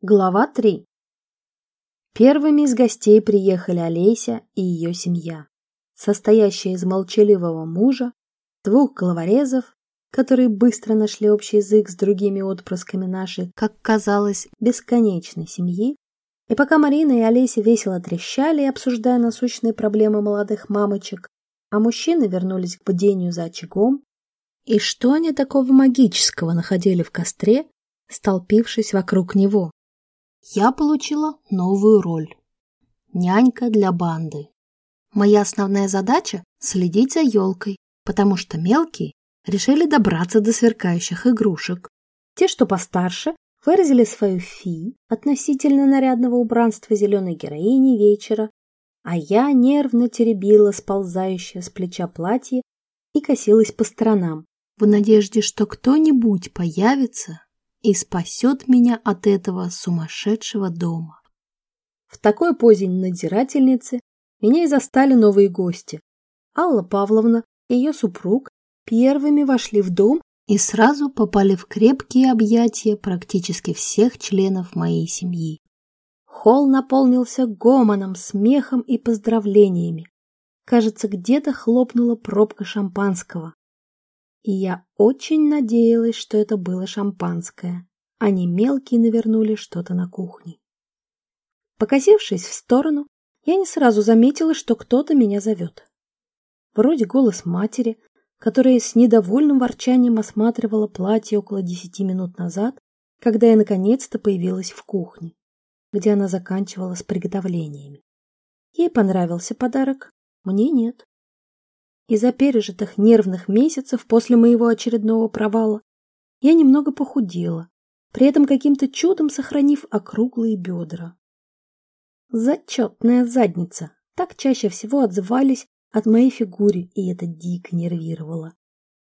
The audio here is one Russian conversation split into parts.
Глава 3. Первыми из гостей приехали Олеся и ее семья, состоящая из молчаливого мужа, двух головорезов, которые быстро нашли общий язык с другими отпрысками нашей, как казалось, бесконечной семьи. И пока Марина и Олеся весело трещали, обсуждая насущные проблемы молодых мамочек, а мужчины вернулись к бдению за очагом, и что они такого магического находили в костре, столпившись вокруг него? Я получила новую роль. Нянька для банды. Моя основная задача – следить за елкой, потому что мелкие решили добраться до сверкающих игрушек. Те, что постарше, выразили свою фи относительно нарядного убранства зеленой героини вечера, а я нервно теребила сползающее с плеча платье и косилась по сторонам, в надежде, что кто-нибудь появится и спасет меня от этого сумасшедшего дома. В такой позе надзирательницы меня и застали новые гости. Алла Павловна и ее супруг первыми вошли в дом и сразу попали в крепкие объятия практически всех членов моей семьи. Холл наполнился гомоном, смехом и поздравлениями. Кажется, где-то хлопнула пробка шампанского и я очень надеялась, что это было шампанское. Они мелкие навернули что-то на кухне. Покосившись в сторону, я не сразу заметила, что кто-то меня зовет. Вроде голос матери, которая с недовольным ворчанием осматривала платье около десяти минут назад, когда я наконец-то появилась в кухне, где она заканчивала с приготовлениями. Ей понравился подарок, мне нет. Из-за пережитых нервных месяцев после моего очередного провала я немного похудела, при этом каким-то чудом сохранив округлые бедра. Зачетная задница. Так чаще всего отзывались от моей фигуре, и это дико нервировало.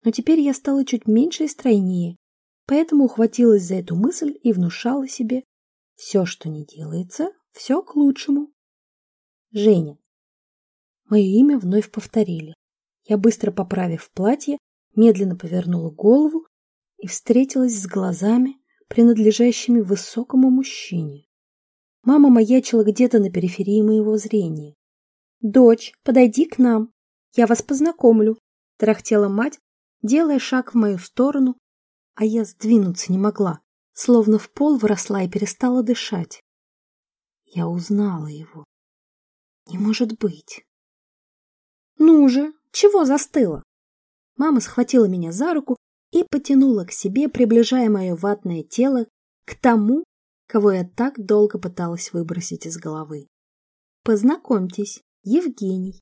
Но теперь я стала чуть меньше и стройнее, поэтому ухватилась за эту мысль и внушала себе все, что не делается, все к лучшему. Женя. Мое имя вновь повторили. Я, быстро поправив платье, медленно повернула голову и встретилась с глазами, принадлежащими высокому мужчине. Мама маячила где-то на периферии моего зрения. «Дочь, подойди к нам, я вас познакомлю», — тарахтела мать, делая шаг в мою сторону, а я сдвинуться не могла, словно в пол вросла и перестала дышать. Я узнала его. Не может быть. «Ну же, чего застыла? Мама схватила меня за руку и потянула к себе, приближая мое ватное тело к тому, кого я так долго пыталась выбросить из головы. Познакомьтесь, Евгений.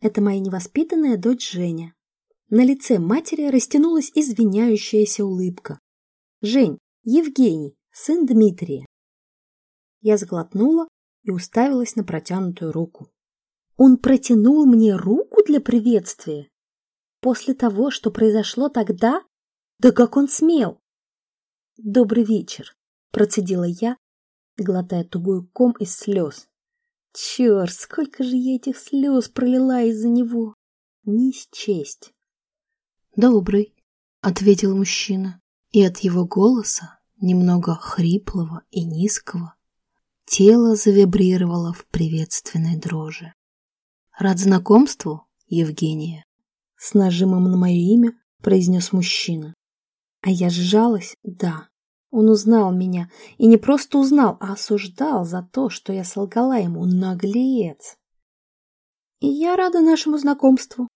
Это моя невоспитанная дочь Женя. На лице матери растянулась извиняющаяся улыбка. Жень, Евгений, сын Дмитрия. Я сглотнула и уставилась на протянутую руку. Он протянул мне руку для приветствия? После того, что произошло тогда? Да как он смел? Добрый вечер, процедила я, глотая тугой ком из слез. Черт, сколько же я этих слез пролила из-за него! Не счесть. Добрый, ответил мужчина, и от его голоса, немного хриплого и низкого, тело завибрировало в приветственной дрожи. Рад знакомству, Евгения. С нажимом на мое имя произнес мужчина. А я сжалась, да. Он узнал меня, и не просто узнал, а осуждал за то, что я солгала ему, наглец. И я рада нашему знакомству.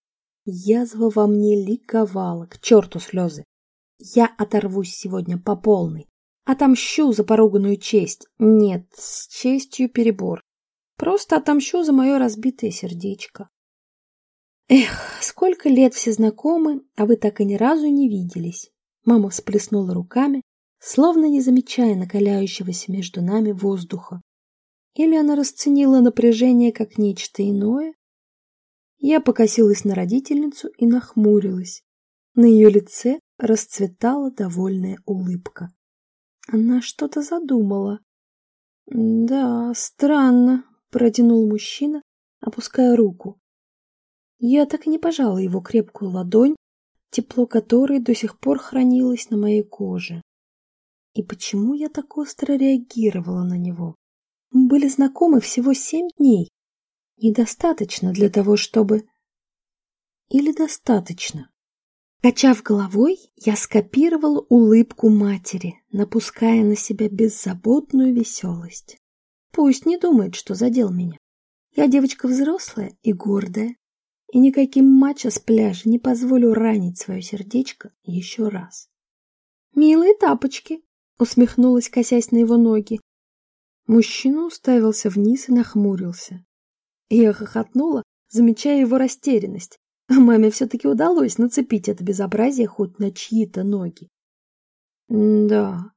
Язва во мне ликовала, к черту слезы. Я оторвусь сегодня по полной. Отомщу за поруганную честь. Нет, с честью перебор. Просто отомщу за мое разбитое сердечко. Эх, сколько лет все знакомы, а вы так и ни разу не виделись. Мама всплеснула руками, словно не замечая накаляющегося между нами воздуха. Или она расценила напряжение как нечто иное? Я покосилась на родительницу и нахмурилась. На ее лице расцветала довольная улыбка. Она что-то задумала. Да, странно, протянул мужчина, опуская руку. Я так и не пожала его крепкую ладонь, тепло которой до сих пор хранилось на моей коже. И почему я так остро реагировала на него? Мы были знакомы всего семь дней. Недостаточно для того, чтобы... Или достаточно? Качав головой, я скопировала улыбку матери, напуская на себя беззаботную веселость. Пусть не думает, что задел меня. Я девочка взрослая и гордая, и никаким мачо с пляжа не позволю ранить свое сердечко еще раз. «Милые тапочки!» — усмехнулась, косясь на его ноги. Мужчина уставился вниз и нахмурился. Я хохотнула, замечая его растерянность. Маме все-таки удалось нацепить это безобразие хоть на чьи-то ноги. «Да,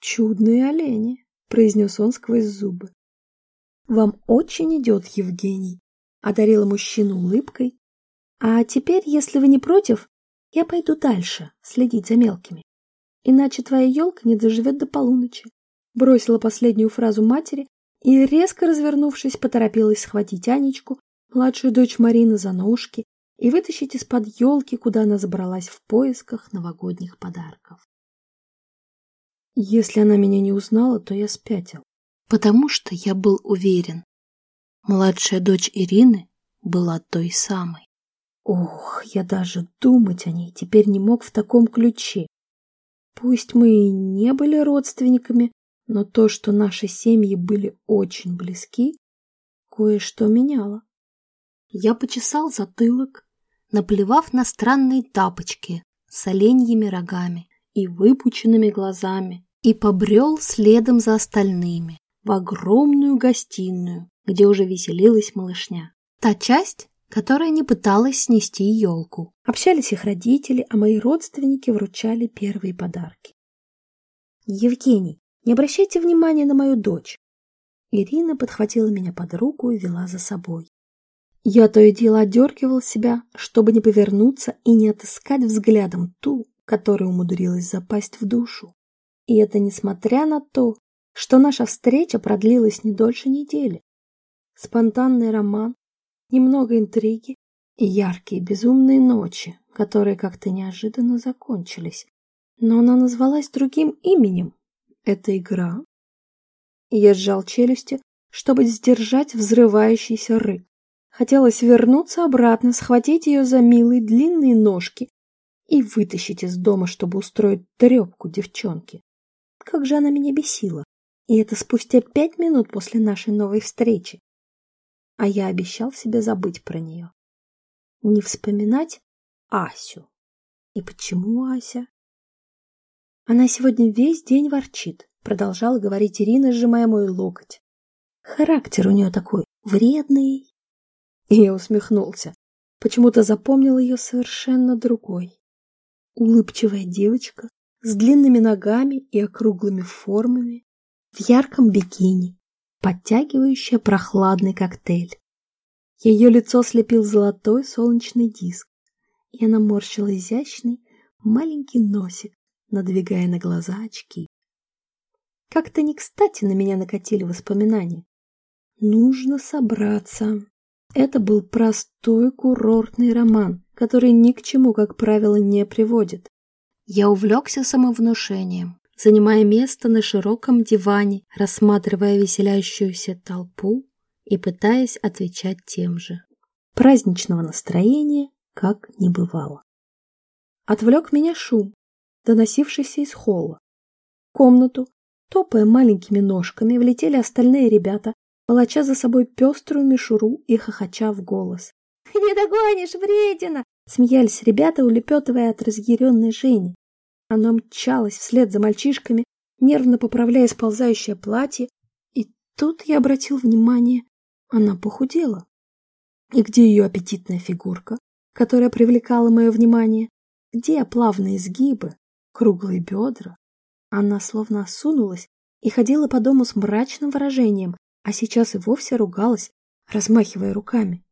чудные олени», — произнес он сквозь зубы. «Вам очень идет, Евгений», — одарила мужчину улыбкой. «А теперь, если вы не против, я пойду дальше следить за мелкими. Иначе твоя елка не доживет до полуночи». Бросила последнюю фразу матери и, резко развернувшись, поторопилась схватить Анечку, младшую дочь Марины, за ножки и вытащить из-под елки, куда она забралась в поисках новогодних подарков. Если она меня не узнала, то я спятил, потому что я был уверен. Младшая дочь Ирины была той самой. Ох, я даже думать о ней теперь не мог в таком ключе. Пусть мы и не были родственниками, но то, что наши семьи были очень близки, кое-что меняло. Я почесал затылок, наплевав на странные тапочки с оленьими рогами и выпученными глазами, и побрел следом за остальными в огромную гостиную, где уже веселилась малышня. Та часть, которая не пыталась снести елку. Общались их родители, а мои родственники вручали первые подарки. «Евгений, не обращайте внимания на мою дочь!» Ирина подхватила меня под руку и вела за собой. Я то и дело отдергивал себя, чтобы не повернуться и не отыскать взглядом ту, которая умудрилась запасть в душу. И это несмотря на то, что наша встреча продлилась не дольше недели. Спонтанный роман, немного интриги и яркие безумные ночи, которые как-то неожиданно закончились. Но она назвалась другим именем. Это игра. Я сжал челюсти, чтобы сдержать взрывающийся рык. Хотелось вернуться обратно, схватить ее за милые длинные ножки и вытащить из дома, чтобы устроить трепку девчонке. Как же она меня бесила. И это спустя пять минут после нашей новой встречи. А я обещал себе забыть про нее. Не вспоминать Асю. И почему Ася? Она сегодня весь день ворчит, продолжала говорить Ирина, сжимая мой локоть. Характер у нее такой вредный, и я усмехнулся. Почему-то запомнил ее совершенно другой. Улыбчивая девочка с длинными ногами и округлыми формами, в ярком бикини, подтягивающая прохладный коктейль. Ее лицо слепил золотой солнечный диск, и она морщила изящный маленький носик, надвигая на глаза очки. Как-то не кстати на меня накатили воспоминания. Нужно собраться. Это был простой курортный роман, который ни к чему, как правило, не приводит. Я увлекся самовнушением, занимая место на широком диване, рассматривая веселящуюся толпу и пытаясь отвечать тем же. Праздничного настроения как не бывало. Отвлек меня шум, доносившийся из холла. В комнату, топая маленькими ножками, влетели остальные ребята, волоча за собой пеструю мишуру и хохоча в голос. «Не догонишь, вредина!» Смеялись ребята, улепетывая от разъяренной Жени. Она мчалась вслед за мальчишками, нервно поправляя сползающее платье, и тут я обратил внимание, она похудела. И где ее аппетитная фигурка, которая привлекала мое внимание? Где плавные изгибы, круглые бедра? Она словно осунулась и ходила по дому с мрачным выражением, а сейчас и вовсе ругалась, размахивая руками.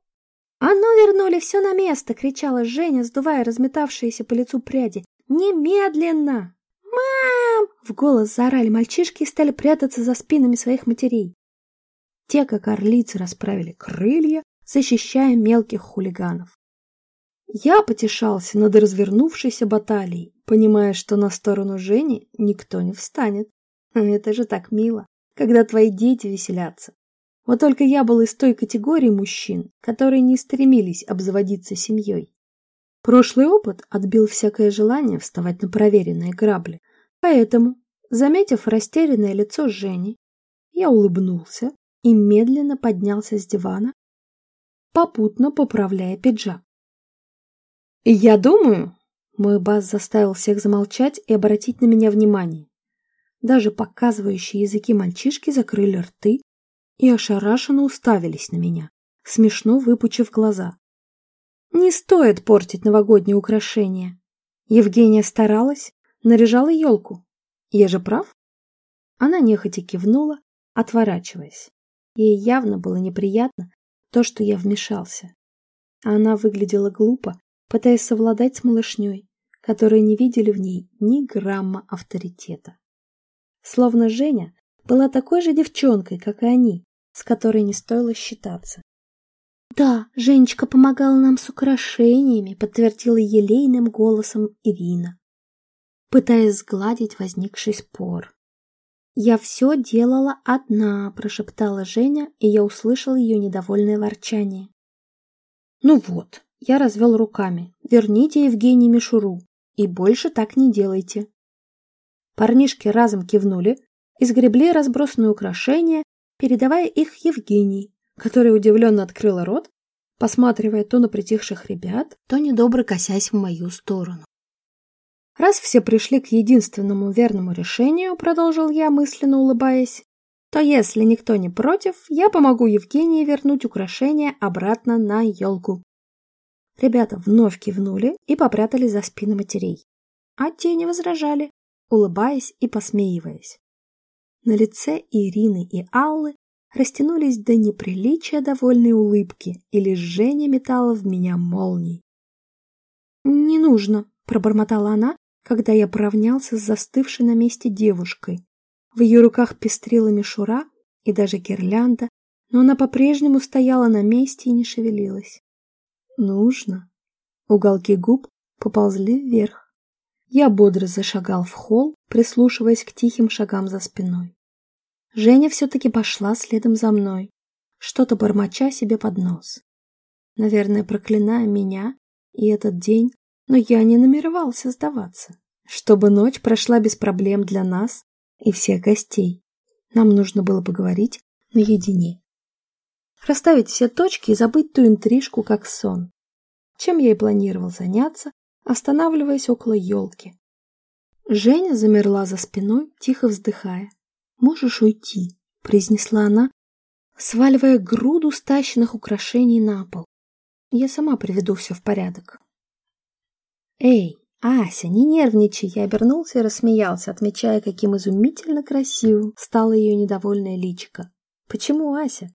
«А ну, вернули все на место!» — кричала Женя, сдувая разметавшиеся по лицу пряди. «Немедленно!» «Мам!» — в голос заорали мальчишки и стали прятаться за спинами своих матерей. Те, как орлицы, расправили крылья, защищая мелких хулиганов. Я потешался над развернувшейся баталией, понимая, что на сторону Жени никто не встанет. Это же так мило, когда твои дети веселятся. Вот только я был из той категории мужчин, которые не стремились обзаводиться семьей. Прошлый опыт отбил всякое желание вставать на проверенные грабли, поэтому, заметив растерянное лицо Жени, я улыбнулся и медленно поднялся с дивана, попутно поправляя пиджак. «Я думаю...» Мой бас заставил всех замолчать и обратить на меня внимание. Даже показывающие языки мальчишки закрыли рты и ошарашенно уставились на меня, смешно выпучив глаза. Не стоит портить новогодние украшения. Евгения старалась, наряжала елку. Я же прав? Она нехотя кивнула, отворачиваясь. Ей явно было неприятно то, что я вмешался. Она выглядела глупо, пытаясь совладать с малышней, которые не видели в ней ни грамма авторитета. Словно Женя была такой же девчонкой, как и они, с которой не стоило считаться. «Да, Женечка помогала нам с украшениями», — подтвердила елейным голосом Ирина, пытаясь сгладить возникший спор. «Я все делала одна», — прошептала Женя, и я услышал ее недовольное ворчание. «Ну вот, я развел руками. Верните Евгении мишуру. И больше так не делайте». Парнишки разом кивнули и сгребли разбросанные украшения, передавая их Евгении, которая удивленно открыла рот, посматривая то на притихших ребят, то недобро косясь в мою сторону. Раз все пришли к единственному верному решению, продолжил я, мысленно улыбаясь, то если никто не против, я помогу Евгении вернуть украшения обратно на елку. Ребята вновь кивнули и попрятали за спины матерей. А те не возражали, улыбаясь и посмеиваясь. На лице Ирины и Аллы растянулись до неприличия довольные улыбки, и лишь Женя метала в меня молний. «Не нужно», — пробормотала она, когда я поравнялся с застывшей на месте девушкой. В ее руках пестрила мишура и даже гирлянда, но она по-прежнему стояла на месте и не шевелилась. «Нужно». Уголки губ поползли вверх. Я бодро зашагал в холл, прислушиваясь к тихим шагам за спиной. Женя все-таки пошла следом за мной, что-то бормоча себе под нос. Наверное, проклиная меня и этот день, но я не намеревался сдаваться. Чтобы ночь прошла без проблем для нас и всех гостей. Нам нужно было поговорить наедине. Расставить все точки и забыть ту интрижку, как сон. Чем я и планировал заняться, останавливаясь около елки. Женя замерла за спиной, тихо вздыхая. «Можешь уйти», — произнесла она, сваливая груду стащенных украшений на пол. «Я сама приведу все в порядок». «Эй, Ася, не нервничай!» Я обернулся и рассмеялся, отмечая, каким изумительно красивым стало ее недовольное личико. «Почему Ася?»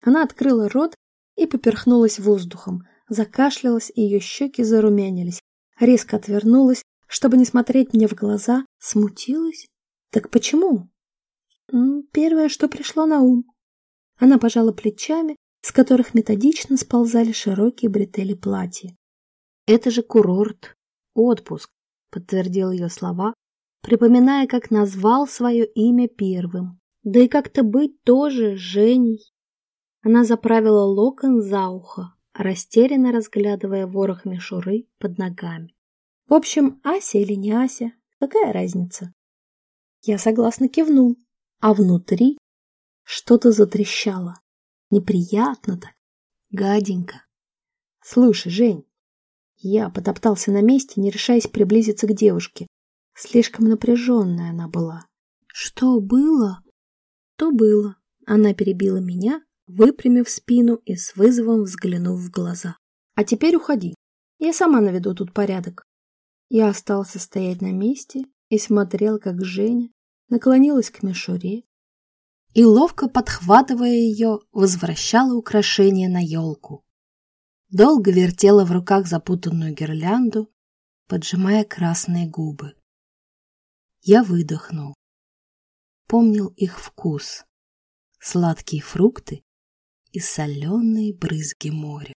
Она открыла рот и поперхнулась воздухом, закашлялась, и ее щеки зарумянились. Резко отвернулась, чтобы не смотреть мне в глаза, смутилась. «Так почему?» Первое, что пришло на ум. Она пожала плечами, с которых методично сползали широкие бретели платья. «Это же курорт, отпуск», — подтвердил ее слова, припоминая, как назвал свое имя первым. Да и как-то быть тоже Женей. Она заправила локон за ухо, растерянно разглядывая ворох мишуры под ногами. В общем, Ася или не Ася, какая разница? Я согласно кивнул а внутри что-то затрещало. Неприятно так, гаденько. Слушай, Жень, я потоптался на месте, не решаясь приблизиться к девушке. Слишком напряженная она была. Что было? То было. Она перебила меня, выпрямив спину и с вызовом взглянув в глаза. А теперь уходи. Я сама наведу тут порядок. Я остался стоять на месте и смотрел, как Женя наклонилась к мишуре и, ловко подхватывая ее, возвращала украшение на елку. Долго вертела в руках запутанную гирлянду, поджимая красные губы. Я выдохнул. Помнил их вкус. Сладкие фрукты и соленые брызги моря.